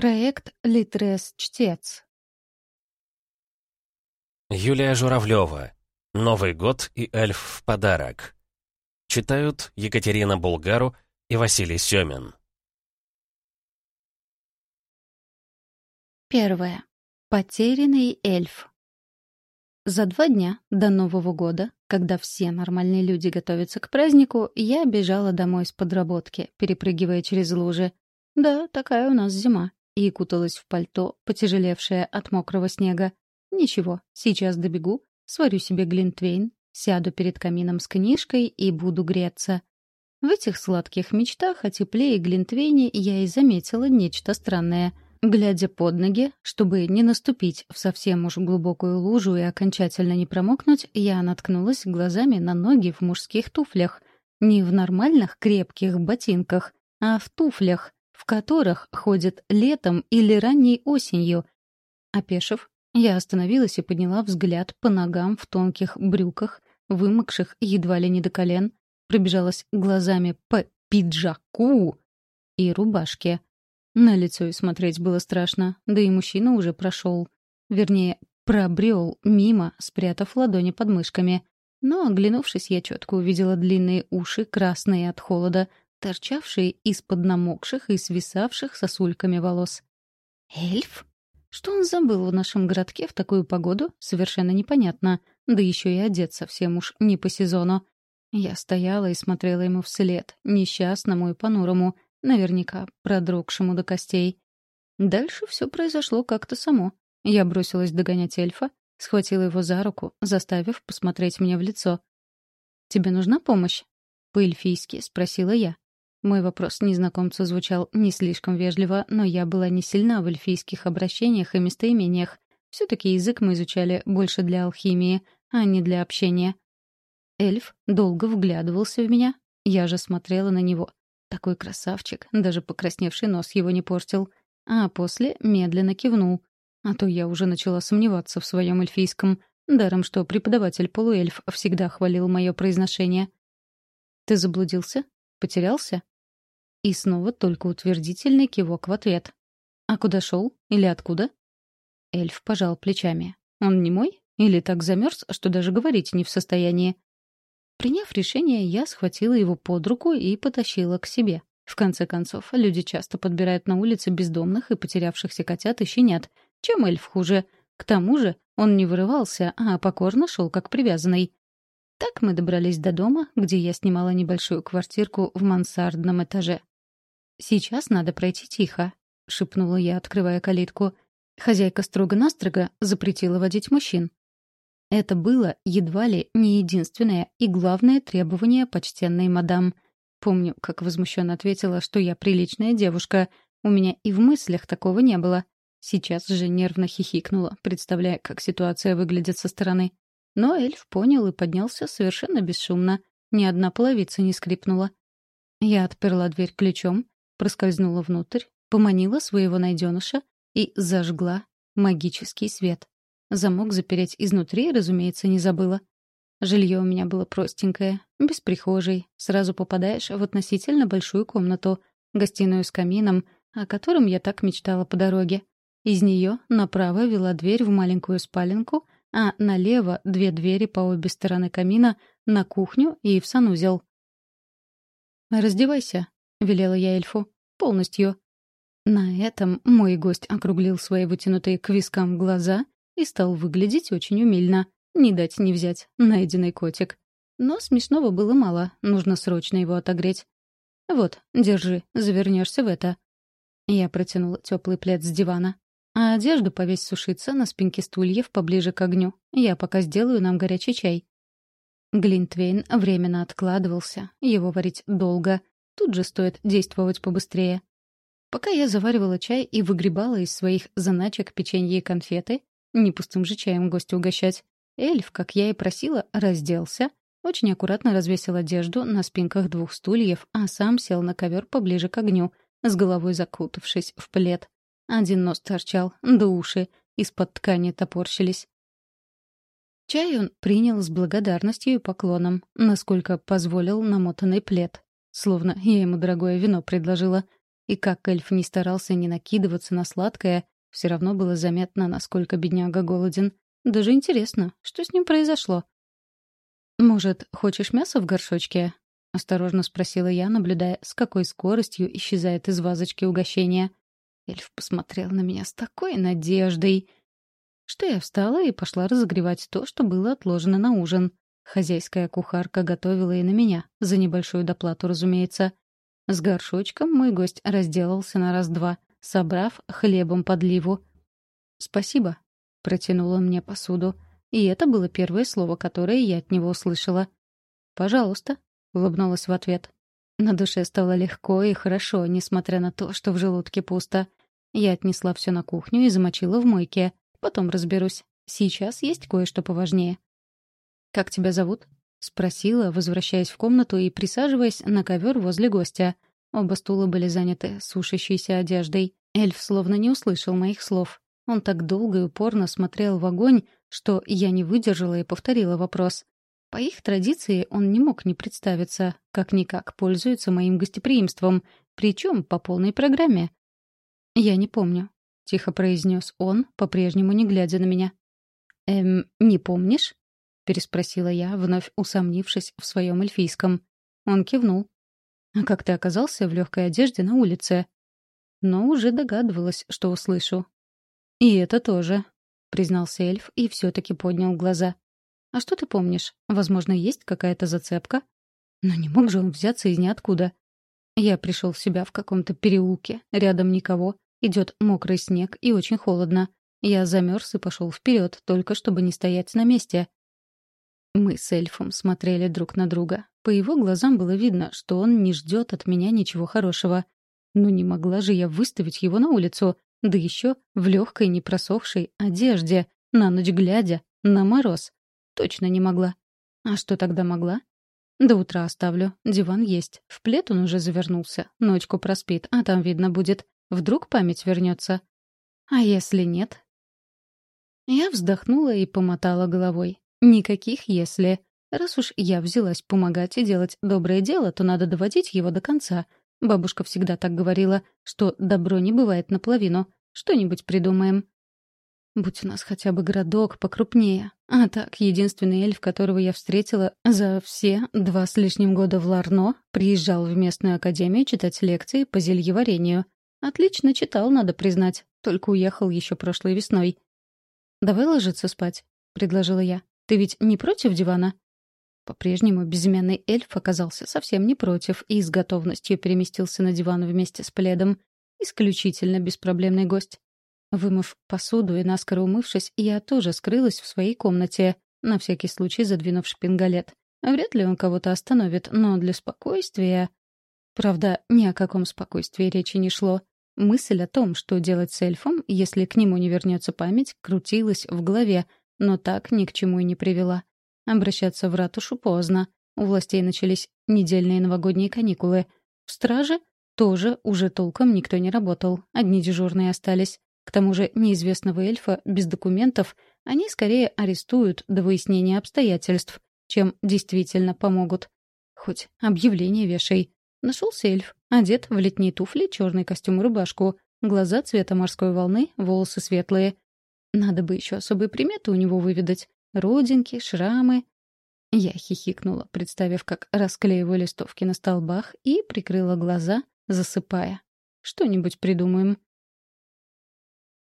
Проект «Литрес-чтец». Юлия Журавлева. Новый год и эльф в подарок. Читают Екатерина Булгару и Василий Семин. Первое. Потерянный эльф. За два дня до Нового года, когда все нормальные люди готовятся к празднику, я бежала домой с подработки, перепрыгивая через лужи. Да, такая у нас зима и куталась в пальто, потяжелевшее от мокрого снега. Ничего, сейчас добегу, сварю себе глинтвейн, сяду перед камином с книжкой и буду греться. В этих сладких мечтах о тепле и глинтвейне я и заметила нечто странное. Глядя под ноги, чтобы не наступить в совсем уж глубокую лужу и окончательно не промокнуть, я наткнулась глазами на ноги в мужских туфлях. Не в нормальных крепких ботинках, а в туфлях, в которых ходят летом или ранней осенью. Опешив, я остановилась и подняла взгляд по ногам в тонких брюках, вымокших едва ли не до колен, пробежалась глазами по пиджаку и рубашке. На лицо и смотреть было страшно, да и мужчина уже прошел. Вернее, пробрел мимо, спрятав ладони под мышками. Но, оглянувшись, я четко увидела длинные уши, красные от холода, торчавшие из-под намокших и свисавших сосульками волос. «Эльф?» Что он забыл в нашем городке в такую погоду, совершенно непонятно, да еще и одет совсем уж не по сезону. Я стояла и смотрела ему вслед, несчастному и понурому, наверняка продрогшему до костей. Дальше все произошло как-то само. Я бросилась догонять эльфа, схватила его за руку, заставив посмотреть мне в лицо. «Тебе нужна помощь?» — по-эльфийски спросила я. Мой вопрос незнакомцу звучал не слишком вежливо, но я была не сильна в эльфийских обращениях и местоимениях. Все-таки язык мы изучали больше для алхимии, а не для общения. Эльф долго вглядывался в меня, я же смотрела на него. Такой красавчик, даже покрасневший нос его не портил. А после медленно кивнул. А то я уже начала сомневаться в своем эльфийском. Даром, что преподаватель полуэльф всегда хвалил мое произношение. «Ты заблудился? Потерялся?» И снова только утвердительный кивок в ответ. «А куда шел? Или откуда?» Эльф пожал плечами. «Он не мой? Или так замерз, что даже говорить не в состоянии?» Приняв решение, я схватила его под руку и потащила к себе. В конце концов, люди часто подбирают на улице бездомных и потерявшихся котят и щенят. Чем эльф хуже? К тому же он не вырывался, а покорно шел как привязанный. Так мы добрались до дома, где я снимала небольшую квартирку в мансардном этаже. «Сейчас надо пройти тихо», — шепнула я, открывая калитку. Хозяйка строго-настрого запретила водить мужчин. Это было едва ли не единственное и главное требование почтенной мадам. Помню, как возмущенно ответила, что я приличная девушка. У меня и в мыслях такого не было. Сейчас же нервно хихикнула, представляя, как ситуация выглядит со стороны. Но эльф понял и поднялся совершенно бесшумно. Ни одна половица не скрипнула. Я отперла дверь ключом, проскользнула внутрь, поманила своего найденыша и зажгла магический свет. Замок запереть изнутри, разумеется, не забыла. Жилье у меня было простенькое, без прихожей. Сразу попадаешь в относительно большую комнату, гостиную с камином, о котором я так мечтала по дороге. Из нее направо вела дверь в маленькую спаленку — а налево две двери по обе стороны камина на кухню и в санузел. «Раздевайся», — велела я эльфу, — «полностью». На этом мой гость округлил свои вытянутые к вискам глаза и стал выглядеть очень умильно. Не дать не взять, найденный котик. Но смешного было мало, нужно срочно его отогреть. «Вот, держи, завернешься в это». Я протянула теплый плед с дивана. А одежду повесь сушиться на спинке стульев поближе к огню. Я пока сделаю нам горячий чай. Глинтвейн временно откладывался. Его варить долго. Тут же стоит действовать побыстрее. Пока я заваривала чай и выгребала из своих заначек печенье и конфеты, не пустым же чаем гостю угощать, эльф, как я и просила, разделся, очень аккуратно развесил одежду на спинках двух стульев, а сам сел на ковер поближе к огню, с головой закутавшись в плед. Один нос торчал, да уши из-под ткани топорщились. Чай он принял с благодарностью и поклоном, насколько позволил намотанный плед. Словно я ему дорогое вино предложила. И как эльф не старался не накидываться на сладкое, все равно было заметно, насколько бедняга голоден. Даже интересно, что с ним произошло. «Может, хочешь мясо в горшочке?» — осторожно спросила я, наблюдая, с какой скоростью исчезает из вазочки угощение. Эльф посмотрел на меня с такой надеждой, что я встала и пошла разогревать то, что было отложено на ужин. Хозяйская кухарка готовила и на меня, за небольшую доплату, разумеется. С горшочком мой гость разделался на раз-два, собрав хлебом подливу. «Спасибо», — протянул он мне посуду. И это было первое слово, которое я от него услышала. «Пожалуйста», — улыбнулась в ответ. На душе стало легко и хорошо, несмотря на то, что в желудке пусто. Я отнесла все на кухню и замочила в мойке. Потом разберусь. Сейчас есть кое-что поважнее. «Как тебя зовут?» — спросила, возвращаясь в комнату и присаживаясь на ковер возле гостя. Оба стула были заняты сушащейся одеждой. Эльф словно не услышал моих слов. Он так долго и упорно смотрел в огонь, что я не выдержала и повторила вопрос. По их традиции он не мог не представиться, как-никак пользуется моим гостеприимством, причем по полной программе. «Я не помню», — тихо произнес он, по-прежнему не глядя на меня. «Эм, не помнишь?» — переспросила я, вновь усомнившись в своем эльфийском. Он кивнул. «А как ты оказался в легкой одежде на улице?» Но уже догадывалась, что услышу. «И это тоже», — признался эльф и все-таки поднял глаза. «А что ты помнишь? Возможно, есть какая-то зацепка?» Но не мог же он взяться из ниоткуда. Я пришел в себя в каком-то переулке, рядом никого, идет мокрый снег и очень холодно. Я замерз и пошел вперед, только чтобы не стоять на месте. Мы с эльфом смотрели друг на друга. По его глазам было видно, что он не ждет от меня ничего хорошего. Но не могла же я выставить его на улицу, да еще в легкой непросохшей одежде, на ночь глядя, на мороз. Точно не могла. А что тогда могла? До утра оставлю. Диван есть. В плед он уже завернулся. Ночку проспит, а там видно будет. Вдруг память вернется. А если нет? Я вздохнула и помотала головой. Никаких «если». Раз уж я взялась помогать и делать доброе дело, то надо доводить его до конца — Бабушка всегда так говорила, что добро не бывает наполовину. Что-нибудь придумаем. Будь у нас хотя бы городок покрупнее. А так, единственный эльф, которого я встретила за все два с лишним года в Ларно, приезжал в местную академию читать лекции по зельеварению. Отлично читал, надо признать, только уехал еще прошлой весной. «Давай ложиться спать», — предложила я. «Ты ведь не против дивана?» По-прежнему безымянный эльф оказался совсем не против и с готовностью переместился на диван вместе с пледом. Исключительно беспроблемный гость. Вымыв посуду и наскоро умывшись, я тоже скрылась в своей комнате, на всякий случай задвинув шпингалет. Вряд ли он кого-то остановит, но для спокойствия... Правда, ни о каком спокойствии речи не шло. Мысль о том, что делать с эльфом, если к нему не вернется память, крутилась в голове, но так ни к чему и не привела. Обращаться в ратушу поздно. У властей начались недельные новогодние каникулы. В страже тоже уже толком никто не работал. Одни дежурные остались. К тому же неизвестного эльфа без документов они скорее арестуют до выяснения обстоятельств, чем действительно помогут. Хоть объявление вешай. Нашелся эльф, одет в летние туфли, черный костюм и рубашку, глаза цвета морской волны, волосы светлые. Надо бы еще особые приметы у него выведать. Родинки, шрамы. Я хихикнула, представив, как расклеиваю листовки на столбах, и прикрыла глаза, засыпая. Что-нибудь придумаем.